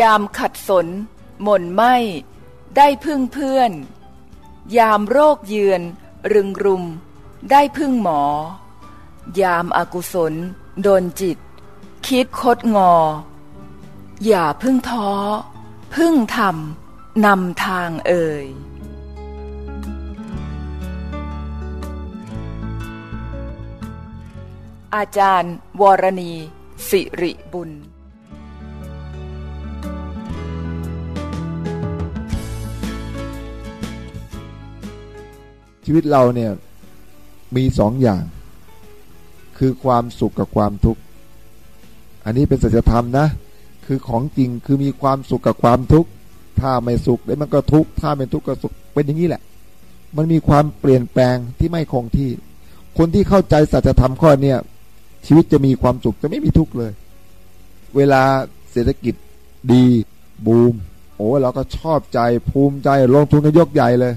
ยามขัดสน หม่นไหมได้พึ่งเพื่อน ยามโรคเยือน รึงรุม ได้พึ่งหมอ ยามอากุศล โดนจิต คิดคดงอ อย่าพึ่งท้อ พึ่งทำนำทางเอ่ยอาจารย์ วรณี สิริบุญ ชีวิตเราเนี่ยมีสองอย่าง คือความสุขกับความทุกข์ อันนี้เป็นสัจธรรมนะ คือของจริงคือมีความสุขกับความทุกข์ ถ้าไม่สุขแล้วมันก็ทุกข์ถ้าไม่ทุกข์ก็สุขเป็นอย่างนี้แหละ มันมีความเปลี่ยนแปลงที่ไม่คงที่ คนที่เข้าใจสัจธรรมข้อเนี้ยชีวิตจะมีความสุขจะไม่มีทุกข์เลย เวลาเศรษฐกิจดีบูม โอ้เราก็ชอบใจภูมิใจลงทุนกันยกใหญ่เลย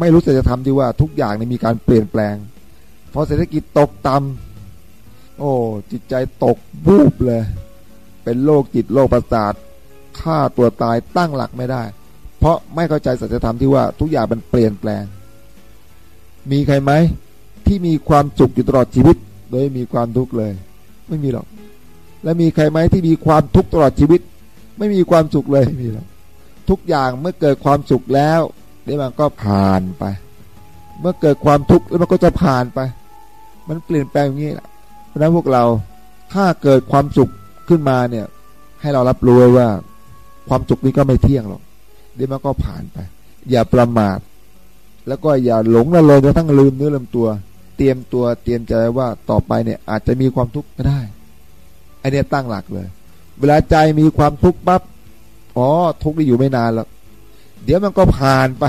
ไม่รู้จะทำที่ว่าทุกอย่างนี่มีการเปลี่ยนแปลงพอเศรษฐกิจตกต่ำโอ้ จิตใจตกบูบเลย เป็นโรคจิตโรคประสาทฆ่าตัวตายตั้งหลักไม่ได้ เพราะไม่เข้าใจสัจธรรมที่ว่าทุกอย่างมันเปลี่ยนแปลง มีใครไหมที่มีความสุขอยู่ตลอดชีวิต โดยมีความทุกข์เลย ไม่มีหรอก และมีใครไหมที่มีความทุกข์ตลอดชีวิต ไม่มีความสุขเลยไม่มีหรอกทุกอย่างเมื่อเกิดความสุขแล้ว ดี๋ยวมันก็ผ่านไป เมื่อเกิดความทุกข์แล้วมันก็จะผ่านไป มันเปลี่ยนแปลงอย่างนี้แหละเพราะนั้นพวกเราถ้าเกิดความสุขขึ้นมาเนี่ย ให้เรารับรู้ว่า ความสุขนี้ก็ไม่เที่ยงหรอกเดี๋ยวมันก็ผ่านไป อย่าประมาท แล้วก็อย่าหลงละเลยจนทั้งลืมเนื้อลืมตัว เตรียมตัวเตรียมใจว่าต่อไปเนี่ย อาจจะมีความทุกข์ก็ได้ไอเนี้ยตั้งหลักเลย เวลาใจมีความทุกข์ปั๊บอ๋อทุกข์นี่อยู่ไม่นานหรอก เดี๋ยวมันก็ผ่านไป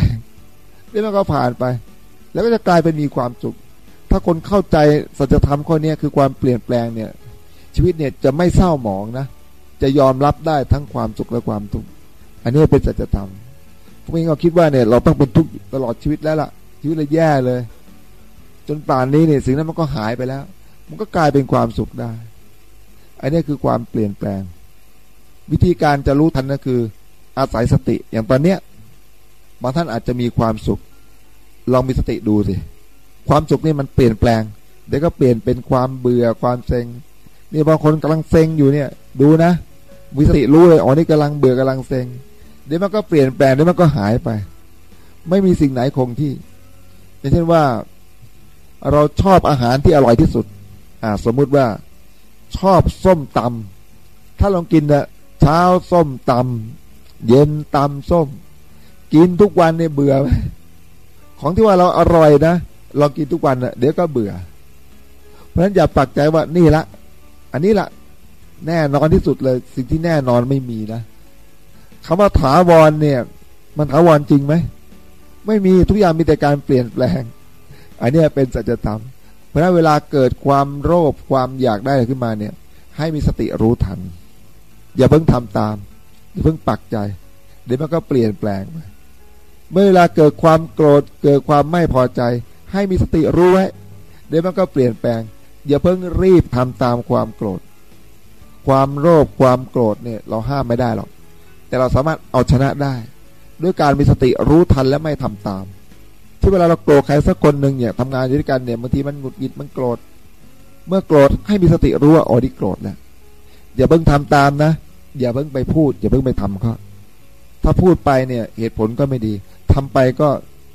เดี๋ยวมันก็ผ่านไป แล้วก็จะกลายเป็นมีความสุข ถ้าคนเข้าใจสัจธรรมข้อนี้คือความเปลี่ยนแปลงเนี่ย ชีวิตเนี่ยจะไม่เศร้าหมองนะ จะยอมรับได้ทั้งความสุขและความทุกข์อันนี้เป็นสัจธรรมพวกนี้เราคิดว่าเนี่ยเราต้องเป็นทุกข์ตลอดชีวิตแล้วล่ะ ชีวิตเลยแย่เลย จนป่านนี้เนี่ยสิ่งนั้นมันก็หายไปแล้ว มันก็กลายเป็นความสุขได้ อันนี้คือความเปลี่ยนแปลง วิธีการจะรู้ทันก็คือ อาศัยสติอย่างตอนเนี้ย บางท่านอาจจะมีความสุข ลองมีสติดูสิ ความสุขนี่มันเปลี่ยนแปลง เดี๋ยวก็เปลี่ยนเป็นความเบื่อความเซ็ง นี่บางคนกำลังเซ็งอยู่เนี่ย ดูนะมีสติรู้เลยอ๋อนี่กำลังเบื่อกำลังเซ็ง เดี๋ยวมันก็เปลี่ยนแปลงเดี๋ยวมันก็หายไป ไม่มีสิ่งไหนคงที่ อย่างเช่นว่า เราชอบอาหารที่อร่อยที่สุด อ่า สมมุติว่าชอบส้มตำถ้าลองกินนะเช้าส้มตำเย็นตำส้ม กินทุกวันเนี่ยเบื่อไหมของที่ว่าเราอร่อยนะเรากินทุกวันเน่ะเดี๋ยวก็เบื่อ เพราะฉะนั้นอย่าปักใจว่านี่ละ อันนี้ละแน่นอนที่สุดเลย สิ่งที่แน่นอนไม่มีนะคำว่าถาวรเนี่ย มันถาวรจริงไหมไม่มีทุกอย่างมีแต่การเปลี่ยนแปลง อันนี้เป็นสัจธรรม เพราะนั้นเวลาเกิดความโลภความอยากได้ขึ้นมาเนี่ย ให้มีสติรู้ทัน อย่าเพิ่งทำตาม อย่าเพิ่งปักใจ เดี๋ยวมันก็เปลี่ยนแปลงไป เมื่อเวลาเกิดความโกรธเกิดความไม่พอใจ ให้มีสติรู้ไว้เดี๋ยวมันก็เปลี่ยนแปลง อย่าเพิ่งรีบทำตามความโกรธ ความโลภความโกรธเนี่ยเราห้ามไม่ได้หรอก แต่เราสามารถเอาชนะได้ ด้วยการมีสติรู้ทันและไม่ทำตาม ที่เวลาเราโกรธใครสักคนหนึ่งเนี่ยทำงานอยู่ด้วยกันเนี่ยบางทีมันหงุดหงิดมันโกรธ เมื่อโกรธให้มีสติรู้ว่าอ๋อนี่โกรธแล้วอย่าเพิ่งทำตามนะ อย่าเพิ่งไปพูด อย่าเพิ่งไปทำเขา ถ้าพูดไปเนี่ยเหตุผลก็ไม่ดีทำไปก็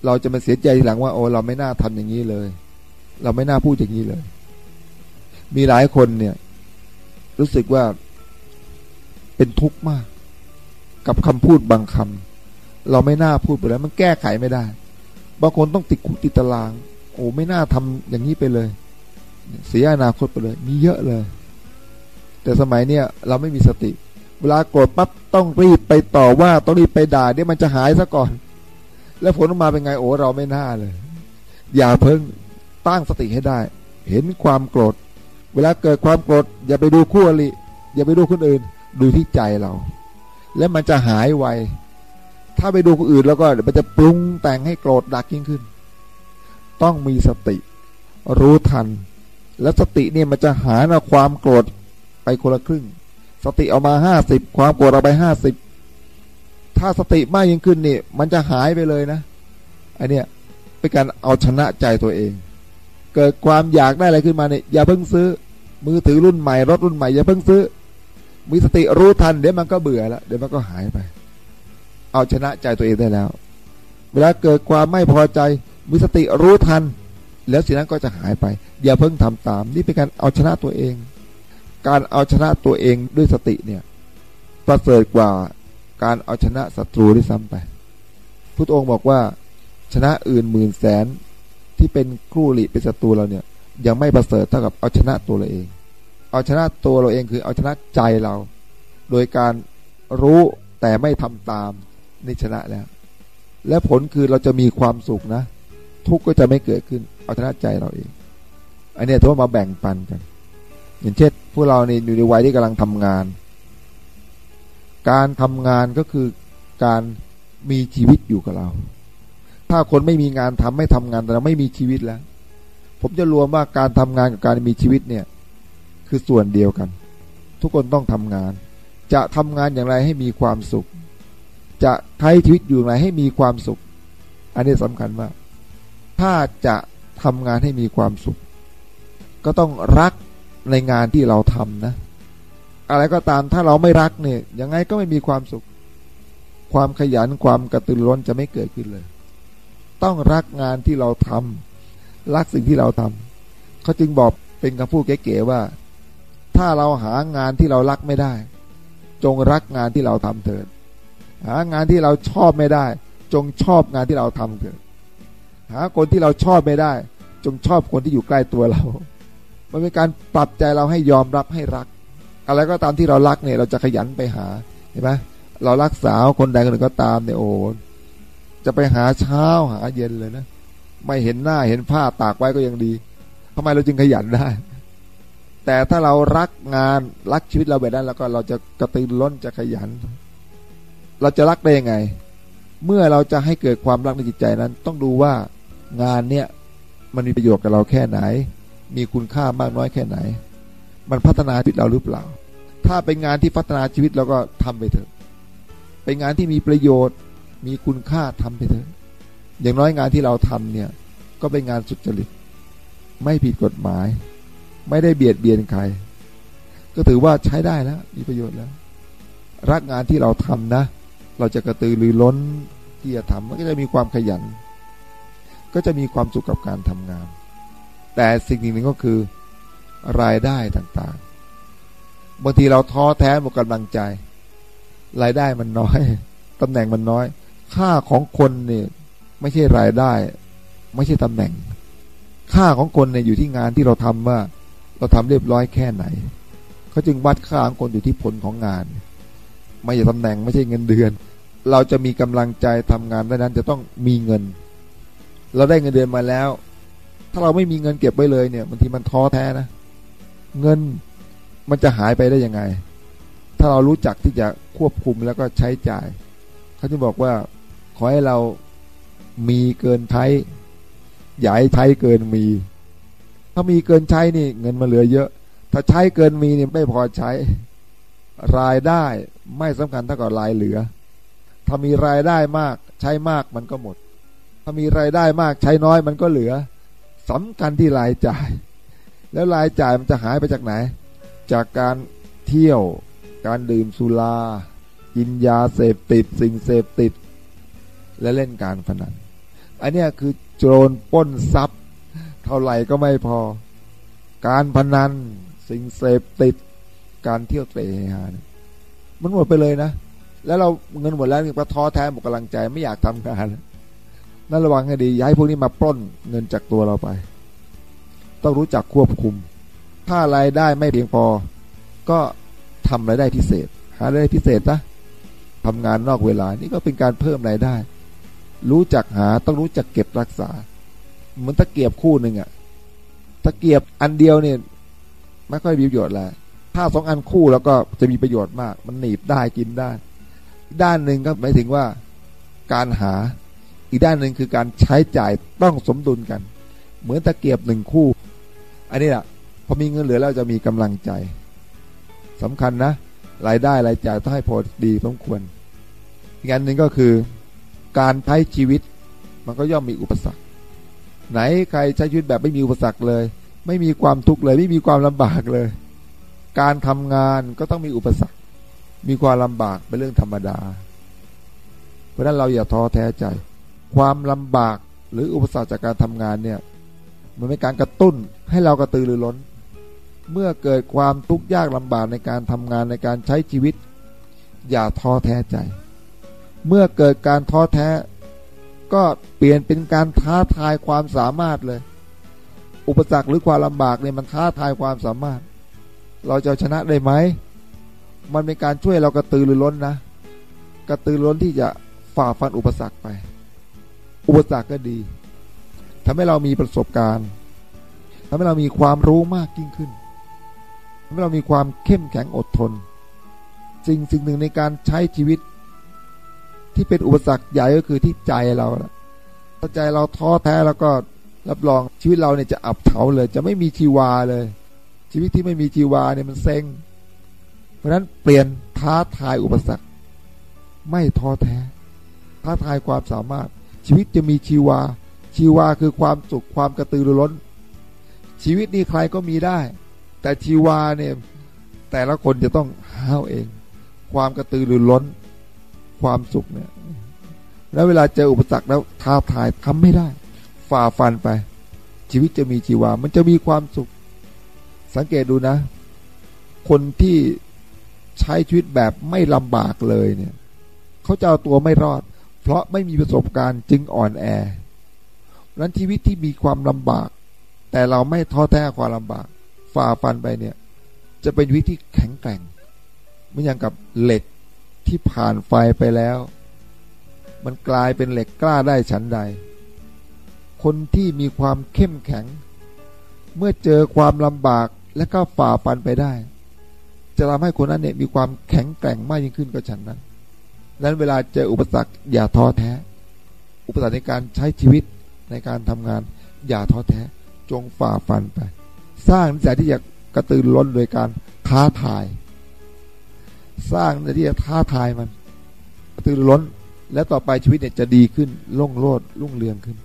เราจะมาเสียใจทีหลังว่าโอ้เราไม่น่าทำอย่างนี้เลย เราไม่น่าพูดอย่างนี้เลย มีหลายคนเนี่ย รู้สึกว่าเป็นทุกข์มาก กับคำพูดบางคำเราไม่น่าพูดไปแล้วมันแก้ไขไม่ได้ บางคนต้องติดคุกติดตาราง โอ้ไม่น่าทำอย่างนี้ไปเลย เสียอนาคตไปเลย มีเยอะเลย แต่สมัยเนี้ยเราไม่มีสติ เวลาโกรธปั๊บต้องรีบไปต่อว่าต้องรีบไปด่าเดี๋ยวมันจะหายซะก่อน แล้วผลออกมาเป็นไงโอ้เราไม่น่าเลย อย่าเพิ่งตั้งสติให้ได้ เห็นความโกรธ เวลาเกิดความโกรธอย่าไปดูคู่อริอย่าไปดูคนอื่น ดูที่ใจเรา แล้วมันจะหายไวถ้าไปดูคนอื่นแล้วก็มันจะปรุงแต่งให้โกรธดักยิ่งขึ้น ต้องมีสติ รู้ทัน แล้วสติเนี่ยมันจะหาความโกรธไปคนละครึ่ง สติเอามาห้าสิบความโกรธเอาไปห้าสิบถ้าสติมากยิ่งขึ้นนี่มันจะหายไปเลยนะอันเนี้ยเป็นการเอาชนะใจตัวเอง เกิดความอยากได้อะไรขึ้นมาเนี่ยอย่าเพิ่งซื้อ มือถือรุ่นใหม่รถรุ่นใหม่อย่าเพิ่งซื้อ มีสติรู้ทันเดี๋ยวมันก็เบื่อแล้วเดี๋ยวมันก็หายไป เอาชนะใจตัวเองได้แล้ว เวลาเกิดความไม่พอใจ มีสติรู้ทัน แล้วสิ่งนั้นก็จะหายไป อย่าเพิ่งทำตาม นี่เป็นการเอาชนะตัวเอง การเอาชนะตัวเองด้วยสติเนี่ย ประเสริฐกว่าการเอาชนะศัตรูที่ซ้ำไปพุทธองค์บอกว่า ชนะอื่นหมื่นแสนที่เป็นครูหลีเป็นศัตรูเราเนี่ย ยังไม่ประเสริฐเท่ากับเอาชนะตัวเราเอง เอาชนะตัวเราเองคือเอาชนะใจเรา โดยการรู้แต่ไม่ทำตามนี่ชนะแล้ว และผลคือเราจะมีความสุขนะ ทุกข์ก็จะไม่เกิดขึ้น เอาชนะใจเราเอง อันนี้ถือว่ามาแบ่งปันกัน อย่างเช่นพวกเรานี่อยู่ในวัยที่กำลังทำงาน การทำงานก็คือการมีชีวิตอยู่กับเรา ถ้าคนไม่มีงานทำไม่ทำงานแต่เราไม่มีชีวิตแล้ว ผมจะรวมว่าการทำงานกับการมีชีวิตเนี่ยคือส่วนเดียวกัน ทุกคนต้องทำงาน จะทำงานอย่างไรให้มีความสุข จะใช้ชีวิตอยู่อย่างไรให้มีความสุข อันนี้สำคัญมาก ถ้าจะทำงานให้มีความสุข ก็ต้องรัก ในงานที่เราทำนะ อะไรก็ตามถ้าเราไม่รักเนี่ยยังไงก็ไม่มีความสุข ความขยันความกระตือร้นจะไม่เกิดขึ้นเลย ต้องรักงานที่เราทำรักสิ่งที่เราทำเขาจึงบอกเป็นคำพูดเก๋ๆว่า ถ้าเราหางานที่เรารักไม่ได้ จงรักงานที่เราทำเถิด หางานที่เราชอบไม่ได้ จงชอบงานที่เราทำเถิด หาคนที่เราชอบไม่ได้ จงชอบคนที่อยู่ใกล้ตัวเรา มันเป็นการปรับใจเราให้ยอมรับให้รัก อะไรก็ตามที่เรารักเนี่ย เราจะขยันไปหาเห็นไหมเรารักสาวคนใดคนหนึ่งก็ตามเนี่ยโอ้จะไปหาเช้าหาเย็นเลยนะไม่เห็นหน้าเห็นผ้าตากไว้ก็ยังดีทำไมเราจึงขยันได้ แต่ถ้าเรารักงานรักชีวิตเราแบบนั้นแล้วก็เราจะกระตือร้นจะขยัน เราจะรักได้ยังไง เมื่อเราจะให้เกิดความรักในจิตใจนั้น ต้องดูว่างานเนี้ยมันมีประโยชน์กับเราแค่ไหน มีคุณค่ามากน้อยแค่ไหน มันพัฒนาชีวิตเราหรือเปล่า ถ้าเป็นงานที่พัฒนาชีวิตเราก็ทำไปเถอะ เป็นงานที่มีประโยชน์ มีคุณค่าทำไปเถอะ อย่างน้อยงานที่เราทำเนี่ย ก็เป็นงานสุจริต ไม่ผิดกฎหมาย ไม่ได้เบียดเบียนใคร ก็ถือว่าใช้ได้แล้ว มีประโยชน์แล้ว รักงานที่เราทำนะ เราจะกระตือรือร้นที่จะทำมันก็จะมีความขยัน ก็จะมีความสุขกับการทำงาน แต่สิ่งหนึ่งก็คือรายได้ต่างๆ บางทีเราท้อแท้หมดกำลังใจ รายได้มันน้อยตำแหน่งมันน้อย ค่าของคนเนี่ยไม่ใช่รายได้ ไม่ใช่ตำแหน่ง ค่าของคนเนี่ยอยู่ที่งานที่เราทำว่า เราทำเรียบร้อยแค่ไหนเขาจึงวัดค่าของคนอยู่ที่ผลของงาน ไม่ใช่ตำแหน่งไม่ใช่เงินเดือน เราจะมีกำลังใจทำงานได้นั้นจะต้องมีเงิน เราได้เงินเดือนมาแล้ว ถ้าเราไม่มีเงินเก็บไว้เลยเนี่ยบางทีมันท้อแท้นะ เงินมันจะหายไปได้ยังไง ถ้าเรารู้จักที่จะควบคุมแล้วก็ใช้จ่าย เขาจะบอกว่าขอให้เรามีเกินใช้อย่าให้ใช้เกินมี ถ้ามีเกินใช้นี่ เงินมาเหลือเยอะ ถ้าใช้เกินมีนี่ไม่พอใช้ รายได้ไม่สำคัญเท่ากับรายเหลือ ถ้ามีรายได้มากใช้มากมันก็หมด ถ้ามีรายได้มากใช้น้อยมันก็เหลือ สำคัญที่รายจ่าย แล้วรายจ่ายมันจะหายไปจากไหน จากการเที่ยว การดื่มสุรากินยาเสพติด สิ่งเสพติด และเล่นการพนัน อันนี้คือโจรป้นทรัพย์ เท่าไหร่ก็ไม่พอ การพนัน สิ่งเสพติด การเที่ยวเตะฮามันหมดไปเลยนะ แล้วเราเงินหมดแล้วก็ท้อแท้หมดกำลังใจไม่อยากทำงาน นั่นระวังให้ดีอย้ายพวกนี้มาปล้นเงินจากตัวเราไป ต้องรู้จักควบคุม ถ้ารายได้ไม่เพียงพอ ก็ทำรายได้พิเศษ หารายได้พิเศษนะทำงานนอกเวลานี่ก็เป็นการเพิ่มรายได้ รู้จักหาต้องรู้จักเก็บรักษา เหมือนตะเกียบคู่หนึ่งอะตะเกียบอันเดียวเนี่ยไม่ค่อยมีประโยชน์แล้วถ้าสองอันคู่แล้วก็จะมีประโยชน์มาก มันหนีบได้กินได้ ด้านหนึ่งก็หมายถึงว่าการหา อีกด้านหนึ่งคือการใช้จ่ายต้องสมดุลกัน เหมือนตะเกียบหนึ่งคู่ อันนี้แหละพอมีเงินเหลือแล้วจะมีกำลังใจสำคัญนะรายได้รายจ่ายต้องให้พอดีสมควร อีกอันหนึ่งก็คือ การใช้ชีวิต มันก็ย่อมมีอุปสรรค ไหนใครใช้ชีวิตแบบไม่มีอุปสรรคเลย ไม่มีความทุกข์เลย ไม่มีความลำบากเลย การทำงานก็ต้องมีอุปสรรค มีความลำบากเป็นเรื่องธรรมดา เพราะนั้นเราอย่าท้อแท้ใจ ความลำบากหรืออุปสรรคจากการทำงานเนี่ยมันเป็นการกระตุ้นให้เรากระตือรือร้น เมื่อเกิดความทุกข์ยากลำบากในการทำงานในการใช้ชีวิต อย่าท้อแท้ใจ เมื่อเกิดการท้อแท้ ก็เปลี่ยนเป็นการท้าทายความสามารถเลย อุปสรรคหรือความลำบากเนี่ยมันท้าทายความสามารถ เราจะชนะได้ไหมมันเป็นการช่วยเรากระตือรือร้นนะ กระตือรือร้นที่จะฝ่าฟันอุปสรรคไป อุปสรรคก็ดีทำให้เรามีประสบการณ์ทำให้เรามีความรู้มากยิ่งขึ้นทำให้เรามีความเข้มแข็งอดทนสิ่งสิ่งหนึ่งในการใช้ชีวิต ที่เป็นอุปสรรคใหญ่ก็คือที่ใจเราถ้าใจเราท้อแท้แล้วก็รับรองชีวิตเราเนี่ยจะอับเฉาเลย จะไม่มีชีวาเลย ชีวิตที่ไม่มีชีวาเนี่ยมันเซ็งเพราะฉะนั้นเปลี่ยนท้าทายอุปสรรค ไม่ท้อแท้ ท้าทายความสามารถ ชีวิตจะมีชีวา ชีวาคือความสุขความกระตือรือร้น ชีวิตนี้ใครก็มีได้ แต่ชีวาเนี่ยแต่ละคนจะต้องห้าวเอง ความกระตือรือร้น ความสุขเนี่ย แล้วเวลาเจออุปสรรคแล้วท้าทายทำไม่ได้ ฝ่าฟันไป ชีวิตจะมีชีวา มันจะมีความสุข สังเกตดูนะ คนที่ใช้ชีวิตแบบไม่ลำบากเลยเนี่ย เขาจะเอาตัวไม่รอด เพราะไม่มีประสบการณ์จึงอ่อนแอนั้นชีวิตที่มีความลำบาก แต่เราไม่ท้อแท้ความลำบาก ฝ่าฟันไปเนี่ย จะเป็นวิตที่แข็งแกร่งเหมือนอย่างกับเหล็กที่ผ่านไฟไปแล้ว มันกลายเป็นเหล็กกล้าได้ฉันใด คนที่มีความเข้มแข็ง เมื่อเจอความลำบากและก็ฝ่าฟันไปได้ จะทำให้คนนั้นเนี่ยมีความแข็งแกร่งมากยิ่งขึ้นก็ฉันนั้น นั้นเวลาเจออุปสรรคอย่าท้อแท้ อุปสรรคในการใช้ชีวิตในการทำงาน อย่าท้อแท้ จงฝ่าฟันไป สร้างนิสัยที่จะกระตือร้นโดยการท้าทาย สร้างนิสัยที่จะท้าทายมัน กระตือร้น และต่อไปชีวิตเนี่ยจะดีขึ้นล่งโลดรุ่งเรืองขึ้น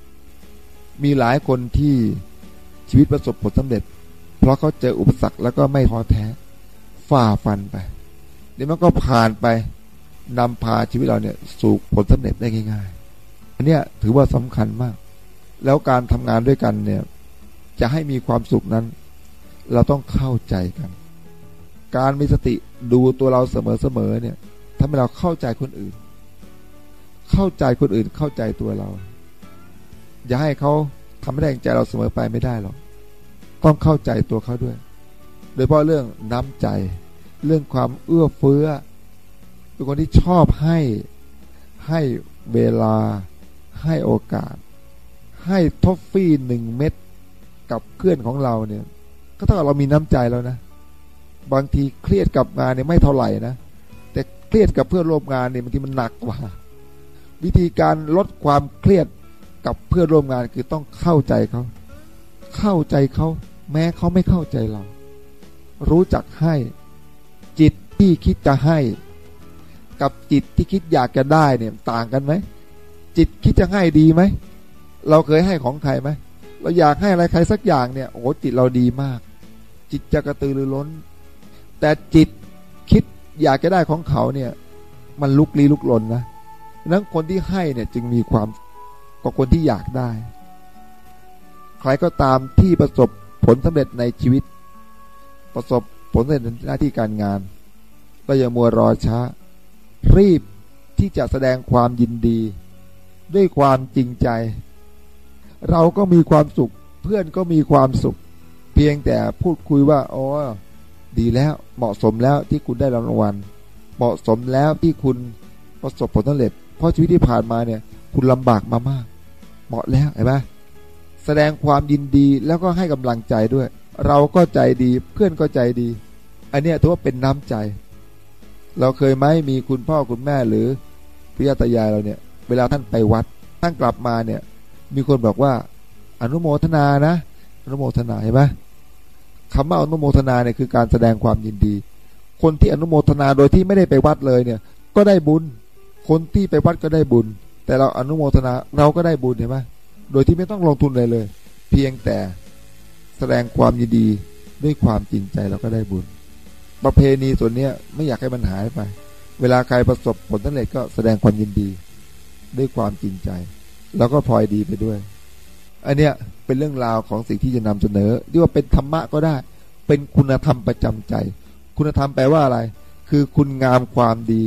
มีหลายคนที่ชีวิตประสบผลสำเร็จ เพราะเขาเจออุปสรรคแล้วก็ไม่ท้อแท้ ฝ่าฟันไปเดี๋ยวมันก็ผ่านไป นำพาชีวิตเราเนี่ย สู่ผลสำเร็จได้ง่ายๆอันเนี้ยถือว่าสำคัญมาก แล้วการทำงานด้วยกันเนี่ย จะให้มีความสุขนั้น เราต้องเข้าใจกัน การมีสติดูตัวเราเสมอๆเนี่ยทำให้เราเข้าใจคนอื่น เข้าใจคนอื่นเข้าใจตัวเรา อย่าให้เขาทำให้แรงใจเราเสมอไปไม่ได้หรอกต้องเข้าใจตัวเขาด้วย โดยเฉพาะเรื่องน้ำใจ เรื่องความเอื้อเฟื้อ เป็นคนที่ชอบให้ให้เวลาให้โอกาส ให้ทอฟฟี่หนึ่งเม็ดกับเพื่อนของเราเนี่ย ก็เท่ากับเรามีน้ำใจแล้วนะ บางทีเครียดกับงานเนี่ยไม่เท่าไหร่นะ แต่เครียดกับเพื่อนร่วมงานเนี่ยบางทีมันหนักกว่า วิธีการลดความเครียดกับเพื่อนร่วมงานคือต้องเข้าใจเขา เข้าใจเขา แม้เขาไม่เข้าใจเรา รู้จักให้ จิตที่คิดจะให้ กับจิตที่คิดอยากจะได้เนี่ยต่างกันไหม จิตคิดจะให้ดีไหม เราเคยให้ของใครไหม เราอยากให้อะไรใครสักอย่างเนี่ยโอ้จิตเราดีมาก จิตจะกระตือรือร้น แต่จิตคิดอยากจะได้ของเขาเนี่ย มันลุกลี้ลุกลนนะนั้นคนที่ให้เนี่ยจึงมีความกว่าคนที่อยากได้ ใครก็ตามที่ประสบผลสำเร็จในชีวิต ประสบผลสำเร็จในหน้าที่การงาน ก็อย่ามัวรอช้า รีบที่จะแสดงความยินดี ด้วยความจริงใจ เราก็มีความสุข เพื่อนก็มีความสุข เพียงแต่พูดคุยว่าอ๋อดีแล้วเหมาะสมแล้วที่คุณได้รางวัล เหมาะสมแล้วที่คุณประสบผลสำเร็จ เพราะชีวิตที่ผ่านมาเนี่ย คุณลำบากมามาก เหมาะแล้วเห็นไหมแสดงความยินดีแล้วก็ให้กำลังใจด้วย เราก็ใจดีเพื่อนก็ใจดี อันนี้ถือว่าเป็นน้ำใจ เราเคยไหมมีคุณพ่อคุณแม่หรือพิยาตายายเราเนี่ย เวลาท่านไปวัดท่านกลับมาเนี่ย มีคนบอกว่า อนุโมทนานะ อนุโมทนาเห็นไหมคำว่าอนุโมทนาเนี่ยคือการแสดงความยินดี คนที่อนุโมทนาโดยที่ไม่ได้ไปวัดเลยเนี่ย ก็ได้บุญ คนที่ไปวัดก็ได้บุญ แต่เราอนุโมทนาเราก็ได้บุญเห็นไหมโดยที่ไม่ต้องลงทุนเลยเลย เพียงแต่แสดงความยินดีด้วยความจริงใจเราก็ได้บุญ ประเพณีส่วนเนี้ยไม่อยากให้มันหายไป เวลาใครประสบผลสำเร็จก็แสดงความยินดี ด้วยความจริงใจ แล้วก็พลอยดีไปด้วย อันเนี้ยเป็นเรื่องราวของสิ่งที่จะนำเสนอที่ว่าเป็นธรรมะก็ได้ เป็นคุณธรรมประจำใจ คุณธรรมแปลว่าอะไร คือคุณงามความดี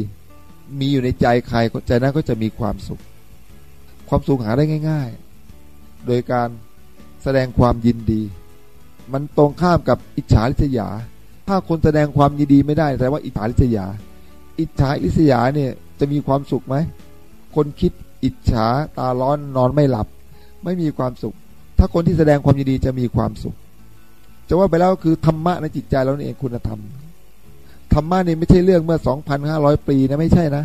มีอยู่ในใจใครใจนั้นก็จะมีความสุข ความสุขหาได้ง่าย ๆ โดยการแสดงความยินดี มันตรงข้ามกับอิจฉาริษยา ถ้าคนแสดงความยินดีไม่ได้แต่ว่าอิจฉาริษยา อิจฉาริษยาเนี่ยจะมีความสุขไหมคนคิดอิจฉาตาร้อนนอนไม่หลับ ไม่มีความสุข ถ้าคนที่แสดงความยินดีจะมีความสุข จะว่าไปแล้วคือธรรมะในจิตใจเราเองคุณธรรมธรรมะนี่ไม่ใช่เรื่องเมื่อ 2,500 ปีนะไม่ใช่นะ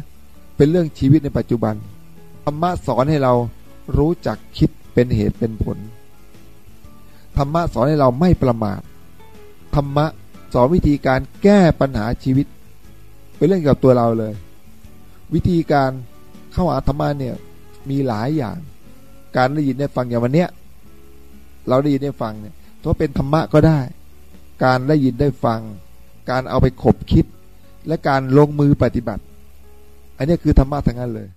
เป็นเรื่องชีวิตในปัจจุบันธรรมะสอนให้เรารู้จักคิดเป็นเหตุเป็นผลธรรมะสอนให้เราไม่ประมาทธรรมะ สอนวิธีการแก้ปัญหาชีวิต เป็นเรื่องเกี่ยวกับตัวเราเลย วิธีการเข้าหาธรรมะเนี่ยมีหลายอย่าง การได้ยินได้ฟังอย่างวันเนี้ยเราได้ยินได้ฟังเนี่ยถ้าเป็นธรรมะก็ได้ การได้ยินได้ฟัง การเอาไปขบคิด และการลงมือปฏิบัติ อันนี้คือธรรมะทั้งนั้นเลย